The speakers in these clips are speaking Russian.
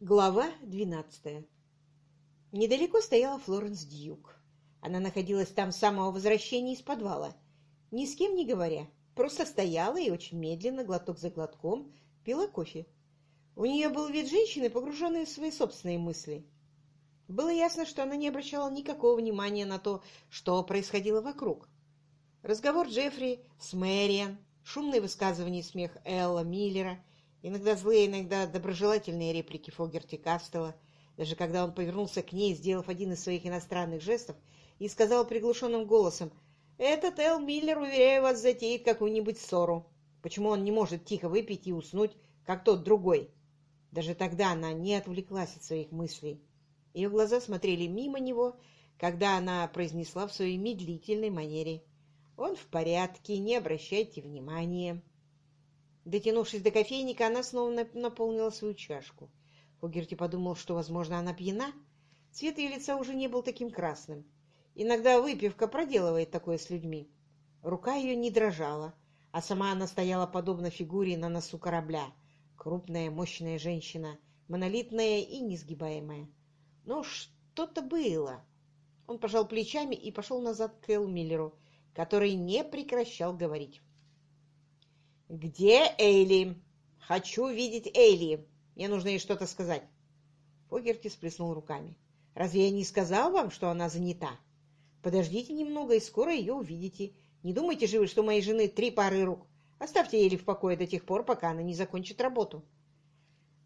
Глава двенадцатая Недалеко стояла Флоренс Дьюк. Она находилась там с самого возвращения из подвала, ни с кем не говоря, просто стояла и очень медленно, глоток за глотком, пила кофе. У нее был вид женщины, погруженной в свои собственные мысли. Было ясно, что она не обращала никакого внимания на то, что происходило вокруг. Разговор Джеффри с Мэриан, шумные высказывания и смех Элла Миллера — Иногда злые, иногда доброжелательные реплики Фогерти Кастела, даже когда он повернулся к ней, сделав один из своих иностранных жестов, и сказал приглушенным голосом, «Этот Эл Миллер, уверяю вас, затеет какую-нибудь ссору. Почему он не может тихо выпить и уснуть, как тот другой?» Даже тогда она не отвлеклась от своих мыслей. Ее глаза смотрели мимо него, когда она произнесла в своей медлительной манере, «Он в порядке, не обращайте внимания». Дотянувшись до кофейника, она снова наполнила свою чашку. Фогерти подумал, что, возможно, она пьяна. Цвет ее лица уже не был таким красным. Иногда выпивка проделывает такое с людьми. Рука ее не дрожала, а сама она стояла подобно фигуре на носу корабля. Крупная, мощная женщина, монолитная и несгибаемая. Но что-то было. Он пожал плечами и пошел назад к Эл Миллеру, который не прекращал говорить. «Где Эйли? Хочу видеть Эйли. Мне нужно ей что-то сказать». Фогерти сплеснул руками. «Разве я не сказал вам, что она занята? Подождите немного, и скоро ее увидите. Не думайте же вы, что у моей жены три пары рук. Оставьте Эйли в покое до тех пор, пока она не закончит работу».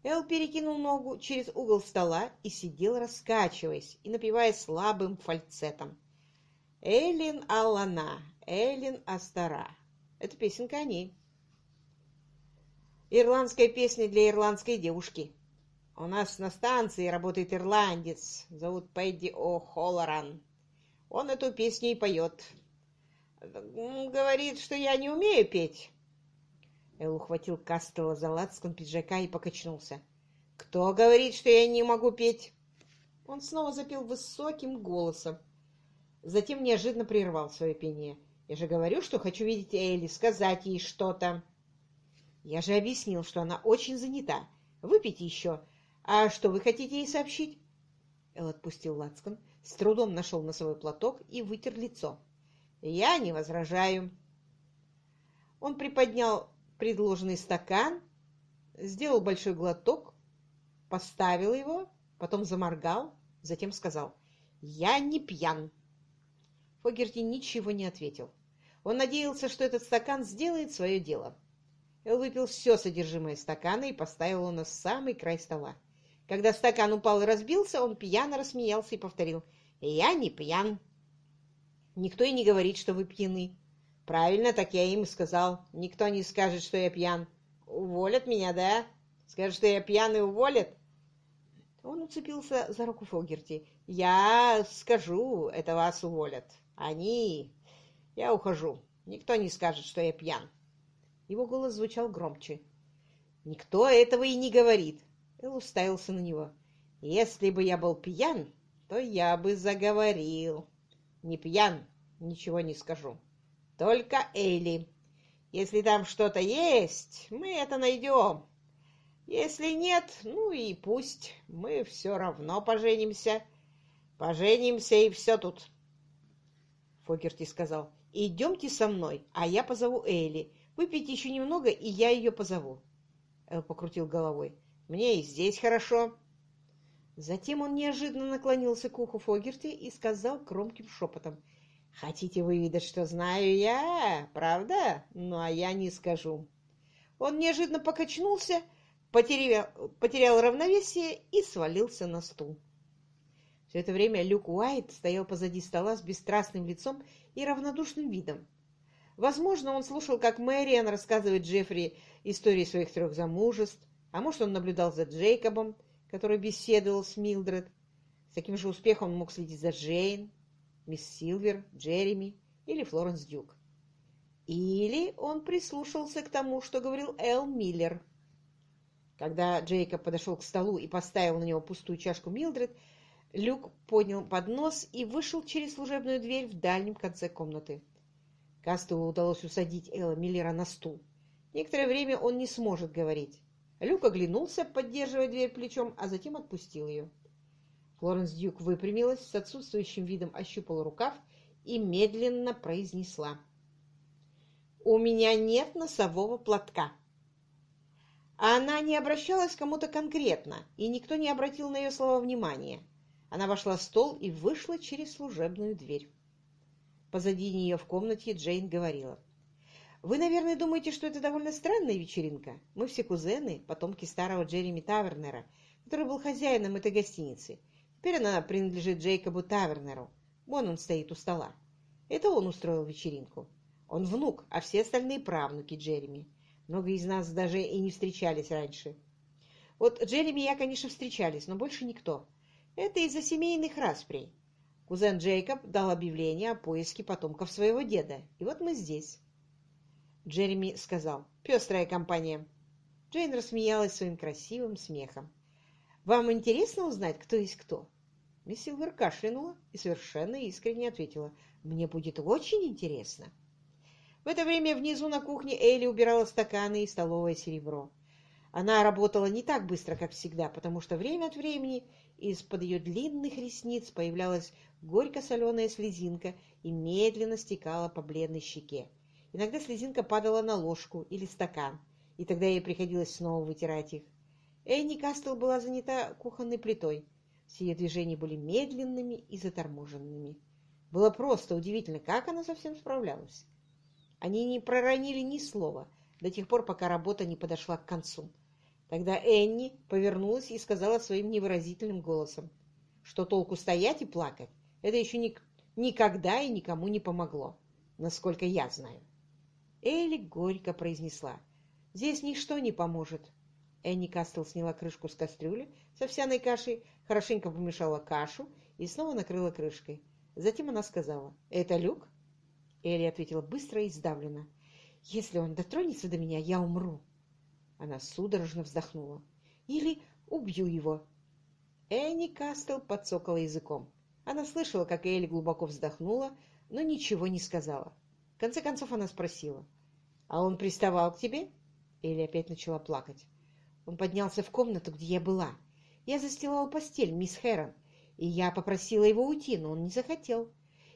Эл перекинул ногу через угол стола и сидел, раскачиваясь и напевая слабым фальцетом. «Эллин Аллана, Эллин Астара». Это песенка о ней. Ирландская песня для ирландской девушки. У нас на станции работает ирландец, зовут Пэдди О'Холлоран. Он эту песню и поет. Говорит, что я не умею петь. Эл ухватил Кастела за лацкан пиджака и покачнулся. «Кто говорит, что я не могу петь?» Он снова запел высоким голосом. Затем неожиданно прервал свое пение. «Я же говорю, что хочу видеть Элли, сказать ей что-то». Я же объяснил, что она очень занята. Выпейте еще. А что вы хотите ей сообщить? Эл отпустил Лацкан, с трудом нашел носовой платок и вытер лицо. Я не возражаю. Он приподнял предложенный стакан, сделал большой глоток, поставил его, потом заморгал, затем сказал «Я не пьян». Фогерти ничего не ответил. Он надеялся, что этот стакан сделает свое дело. Выпил все содержимое стакана и поставил его на самый край стола. Когда стакан упал и разбился, он пьяно рассмеялся и повторил «Я не пьян». «Никто и не говорит, что вы пьяны». «Правильно, так я им и сказал. Никто не скажет, что я пьян». «Уволят меня, да? Скажут, что я пьян и уволят?» Он уцепился за руку Фогерти. «Я скажу, это вас уволят. Они... Я ухожу. Никто не скажет, что я пьян». Его голос звучал громче. «Никто этого и не говорит!» Эл уставился на него. «Если бы я был пьян, то я бы заговорил. Не пьян, ничего не скажу. Только Эйли. Если там что-то есть, мы это найдем. Если нет, ну и пусть. Мы все равно поженимся. Поженимся, и все тут». Фогерти сказал, «Идемте со мной, а я позову Эйли. Выпейте еще немного, и я ее позову. Эл покрутил головой. Мне и здесь хорошо. Затем он неожиданно наклонился к уху Фогерти и сказал громким шепотом. «Хотите выведать, что знаю я, правда? Ну, а я не скажу». Он неожиданно покачнулся, потерял, потерял равновесие и свалился на стул. Все это время Люк Уайт стоял позади стола с бесстрастным лицом и равнодушным видом. Возможно, он слушал, как Мэриан рассказывает Джеффри истории своих трех замужеств, а может, он наблюдал за Джейкобом, который беседовал с Милдред. С таким же успехом он мог следить за Джейн, мисс Силвер, Джереми или Флоренс Дюк. Или он прислушался к тому, что говорил Эл Миллер. Когда Джейкоб подошел к столу и поставил на него пустую чашку Милдред, Люк поднял поднос и вышел через служебную дверь в дальнем конце комнаты. Кастелу удалось усадить Элла Миллера на стул. Некоторое время он не сможет говорить. Люк оглянулся, поддерживая дверь плечом, а затем отпустил ее. Флоренс Дьюк выпрямилась, с отсутствующим видом ощупала рукав и медленно произнесла. «У меня нет носового платка». Она не обращалась к кому-то конкретно, и никто не обратил на ее слова внимания. Она вошла в стол и вышла через служебную дверь. Позади нее в комнате Джейн говорила. «Вы, наверное, думаете, что это довольно странная вечеринка. Мы все кузены, потомки старого Джереми Тавернера, который был хозяином этой гостиницы. Теперь она принадлежит Джейкобу Тавернеру. Вон он стоит у стола. Это он устроил вечеринку. Он внук, а все остальные правнуки Джереми. Много из нас даже и не встречались раньше. Вот Джереми и я, конечно, встречались, но больше никто. Это из-за семейных расприй. Кузен Джейкоб дал объявление о поиске потомков своего деда. И вот мы здесь. Джереми сказал. «Пестрая компания». Джейн рассмеялась своим красивым смехом. «Вам интересно узнать, кто есть кто?» Мисс Силвер кашлянула и совершенно искренне ответила. «Мне будет очень интересно». В это время внизу на кухне Элли убирала стаканы и столовое серебро. Она работала не так быстро, как всегда, потому что время от времени из-под ее длинных ресниц появлялась горько-соленая слезинка и медленно стекала по бледной щеке. Иногда слезинка падала на ложку или стакан, и тогда ей приходилось снова вытирать их. Энни Кастел была занята кухонной плитой. Все ее движения были медленными и заторможенными. Было просто удивительно, как она совсем справлялась. Они не проронили ни слова до тех пор, пока работа не подошла к концу. Тогда Энни повернулась и сказала своим невыразительным голосом, что толку стоять и плакать, это еще ни, никогда и никому не помогло, насколько я знаю. Элли горько произнесла, «Здесь ничто не поможет. Энни Кастел сняла крышку с кастрюли с овсяной кашей, хорошенько помешала кашу и снова накрыла крышкой. Затем она сказала, «Это люк?» Элли ответила быстро и сдавленно, «Если он дотронется до меня, я умру». Она судорожно вздохнула. «Или убью его». Энни Кастел подсокала языком. Она слышала, как Элли глубоко вздохнула, но ничего не сказала. В конце концов она спросила, «А он приставал к тебе?» Элли опять начала плакать. Он поднялся в комнату, где я была. Я застилала постель, мисс Хэрон, и я попросила его уйти, но он не захотел.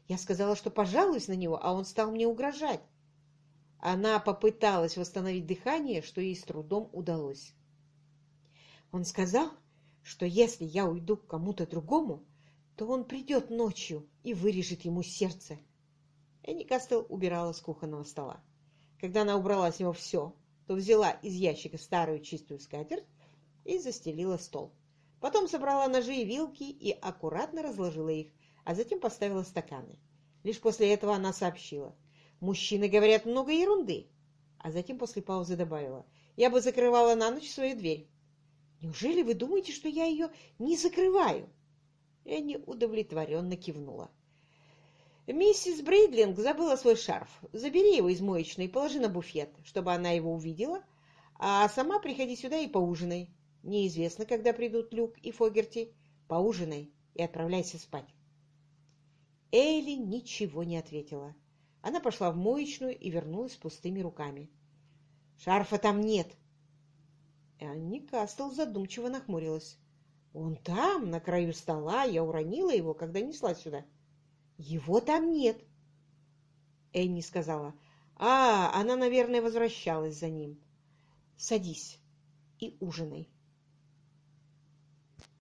Я сказала, что пожалуюсь на него, а он стал мне угрожать. Она попыталась восстановить дыхание, что ей с трудом удалось. Он сказал, что если я уйду к кому-то другому, то он придет ночью и вырежет ему сердце. Энни Кастел убирала с кухонного стола. Когда она убрала с него все, то взяла из ящика старую чистую скатерть и застелила стол. Потом собрала ножи и вилки и аккуратно разложила их, а затем поставила стаканы. Лишь после этого она сообщила. «Мужчины говорят много ерунды». А затем после паузы добавила. «Я бы закрывала на ночь свою дверь». «Неужели вы думаете, что я ее не закрываю?» Энни удовлетворенно кивнула. Миссис Брейдлинг забыла свой шарф. Забери его из моечной и положи на буфет, чтобы она его увидела, а сама приходи сюда и поужинай. Неизвестно, когда придут Люк и Фогерти. Поужинай и отправляйся спать. Эйли ничего не ответила. Она пошла в моечную и вернулась с пустыми руками. «Шарфа там нет!» Анни Кастл задумчиво нахмурилась. «Он там, на краю стола. Я уронила его, когда несла сюда». Его там нет. Энни сказала. А, она, наверное, возвращалась за ним. Садись и ужинай.